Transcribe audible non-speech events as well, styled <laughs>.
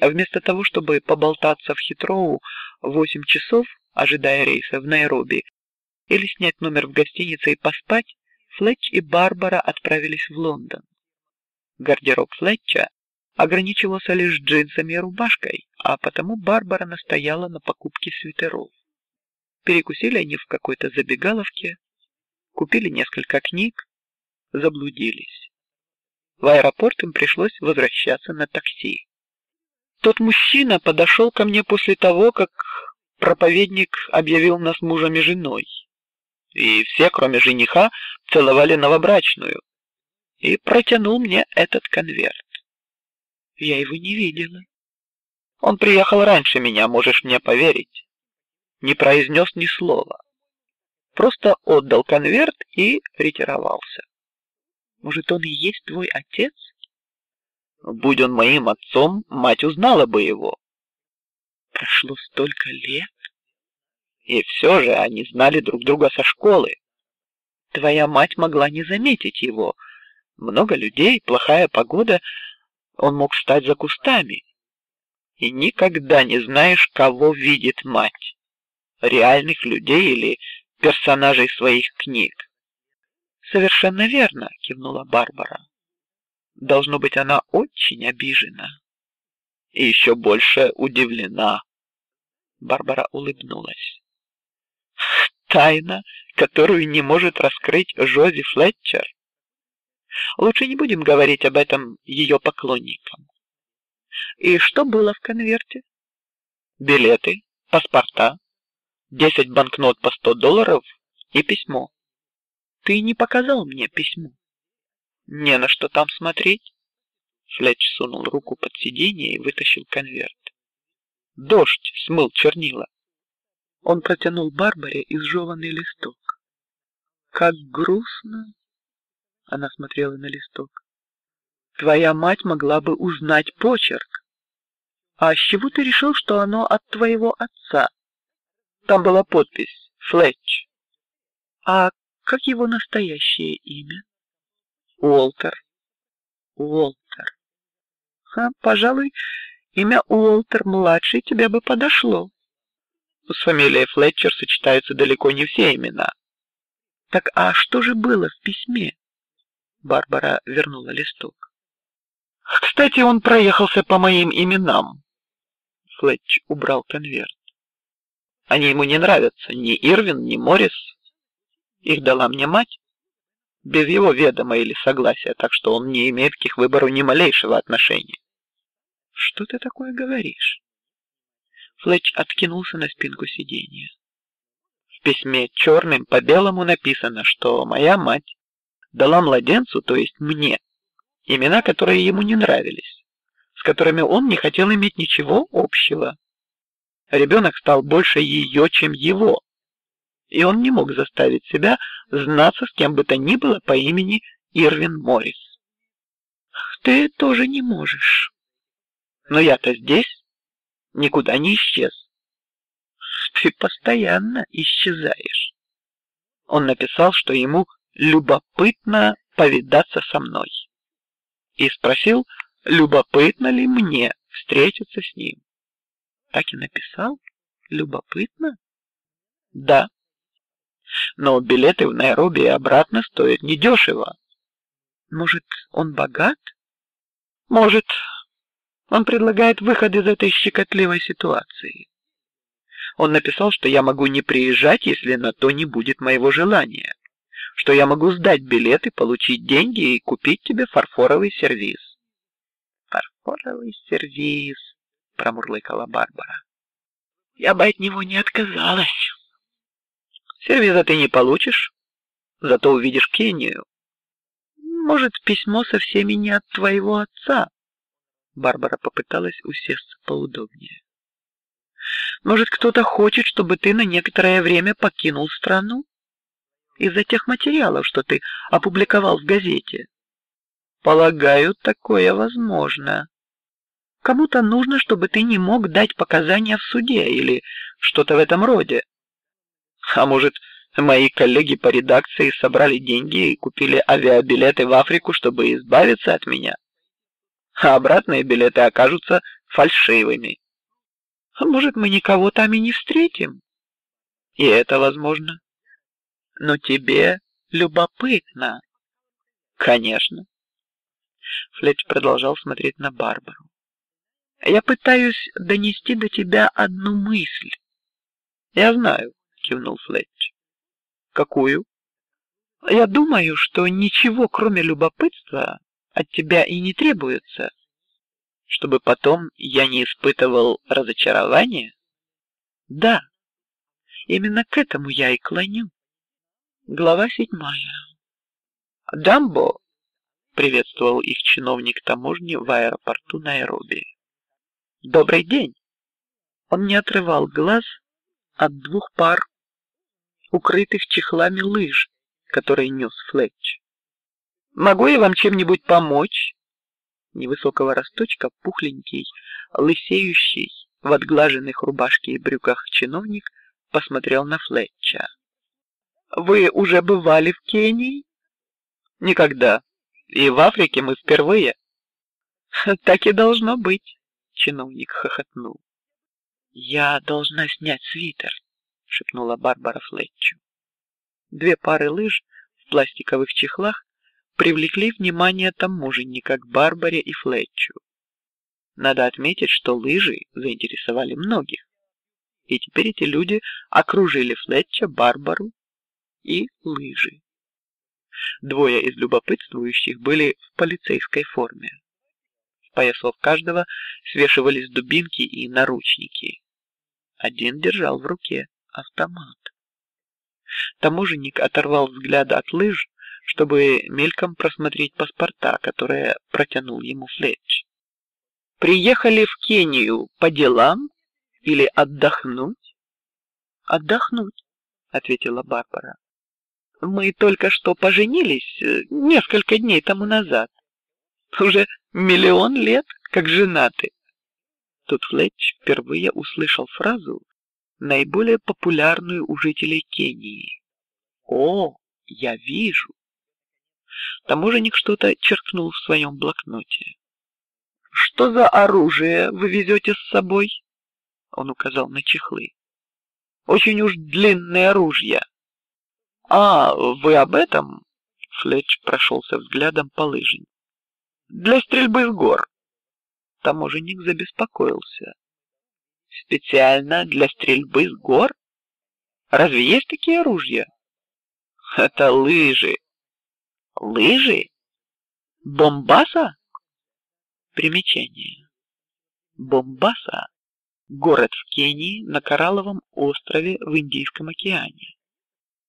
А вместо того, чтобы поболтаться в Хитроу восемь часов, ожидая рейса в Найроби, или снять номер в гостинице и поспать, Флетч и Барбара отправились в Лондон. Гардероб Флетча ограничивался лишь джинсами и рубашкой, а потому Барбара настояла на покупке свитеров. Перекусили они в какой-то забегаловке, купили несколько книг, заблудились. В аэропорт им пришлось возвращаться на такси. Тот мужчина подошел ко мне после того, как проповедник объявил нас мужем и женой, и все, кроме жениха, целовали новобрачную, и протянул мне этот конверт. Я его не видела. Он приехал раньше меня, можешь мне поверить. Не произнес ни слова, просто отдал конверт и ретировался. Может, он и есть твой отец? Будь он моим отцом, мать узнала бы его. Прошло столько лет. И все же они знали друг друга со школы. Твоя мать могла не заметить его. Много людей, плохая погода, он мог встать за кустами. И никогда не знаешь, кого видит мать: реальных людей или персонажей своих книг. Совершенно верно, кивнула Барбара. Должно быть, она очень обижена. И еще больше удивлена. Барбара улыбнулась. Тайна, которую не может раскрыть Жози Флетчер. Лучше не будем говорить об этом ее поклонникам. И что было в конверте? Билеты, паспорта, десять банкнот по сто долларов и письмо. Ты не показал мне письмо. Не на что там смотреть. Флетч сунул руку под сиденье и вытащил конверт. Дождь смыл чернила. Он протянул Барбаре изжеванный листок. Как грустно. Она смотрела на листок. Твоя мать могла бы узнать почерк. А с чего ты решил, что оно от твоего отца? Там была подпись Флетч. А как его настоящее имя? Уолтер. Уолтер. А, пожалуй, имя Уолтер младший тебе бы подошло. С фамилией Флетчер сочетаются далеко не все имена. Так а что же было в письме? Барбара вернула листок. Кстати, он проехался по моим именам. Флетч убрал конверт. Они ему не нравятся, ни Ирвин, ни Моррис. Их дала мне мать без его ведома или согласия, так что он не имеет к их выбору ни малейшего отношения. Что ты такое говоришь? Флетч откинулся на спинку сиденья. В письме черным по белому написано, что моя мать дала младенцу, то есть мне, имена, которые ему не нравились, с которыми он не хотел иметь ничего общего. Ребенок стал больше ее, чем его, и он не мог заставить себя знаться с кем бы то ни было по имени Ирвин Моррис. Ты тоже не можешь. Но я-то здесь, никуда не исчез. Ты постоянно исчезаешь. Он написал, что ему любопытно повидаться со мной, и спросил, любопытно ли мне встретиться с ним. Так и написал. Любопытно? Да но билеты в Найроби и обратно стоят недешево. Может, он богат? Может, он предлагает выход из этой щекотливой ситуации. Он написал, что я могу не приезжать, если на то не будет моего желания, что я могу сдать билеты, получить деньги и купить тебе фарфоровый сервиз. Фарфоровый сервиз, промурлыкала Барбара. Я бы от него не отказалась. Сервиза ты не получишь, зато увидишь Кению. Может, письмо со всеми не от твоего отца? Барбара попыталась усесться поудобнее. Может, кто-то хочет, чтобы ты на некоторое время покинул страну из-за тех материалов, что ты опубликовал в газете. Полагаю, такое возможно. Кому-то нужно, чтобы ты не мог дать показания в суде или что-то в этом роде. А может, мои коллеги по редакции собрали деньги и купили авиабилеты в Африку, чтобы избавиться от меня? А обратные билеты окажутся фальшивыми. А может, мы никого там и не встретим? И это возможно. Но тебе любопытно. Конечно. Флетч продолжал смотреть на Барбару. Я пытаюсь донести до тебя одну мысль. Я знаю, кивнул Флетч. Какую? Я думаю, что ничего, кроме любопытства, от тебя и не требуется, чтобы потом я не испытывал разочарования. Да, именно к этому я и клоню. Глава седьмая. Дамбо приветствовал их чиновник таможни в аэропорту Найроби. Добрый день. Он не отрывал глаз от двух пар укрытых чехлами лыж, которые нес Флетч. Могу я вам чем-нибудь помочь? Невысокого росточка, пухленький, лысеющий в отглаженных рубашке и брюках чиновник посмотрел на Флетча. Вы уже бывали в Кении? Никогда. И в Африке мы впервые. <laughs> Так и должно быть. Чиновник хохотнул. Я должна снять свитер, шепнула Барбара Флетчу. Две пары лыж в пластиковых чехлах привлекли внимание таможенника к Барбаре и Флетчу. Надо отметить, что лыжи заинтересовали многих, и теперь эти люди окружили Флетча, Барбару и лыжи. Двое из любопытствующих были в полицейской форме. С поясов каждого свешивались дубинки и наручники. Один держал в руке автомат. Таможенник оторвал взгляд от лыж, чтобы мельком просмотреть паспорта, которые протянул ему Флетч. Приехали в Кению по делам или отдохнуть? Отдохнуть, ответила Барбара. Мы только что поженились э, несколько дней тому назад. Уже миллион лет, как женаты. Тут Флетч впервые услышал фразу, наиболее популярную у жителей Кении. О, я вижу. Таможенник что-то черкнул в своем блокноте. Что за оружие вы везете с собой? Он указал на чехлы. Очень уж длинное оружие. А, вы об этом? Флетч прошелся взглядом по лыжне. Для стрельбы с гор. Таможенник забеспокоился. Специально для стрельбы с гор? Разве есть такие оружия? Это лыжи. Лыжи? Бомбаса? Примечание. Бомбаса – город в Кении на Коралловом острове в Индийском океане.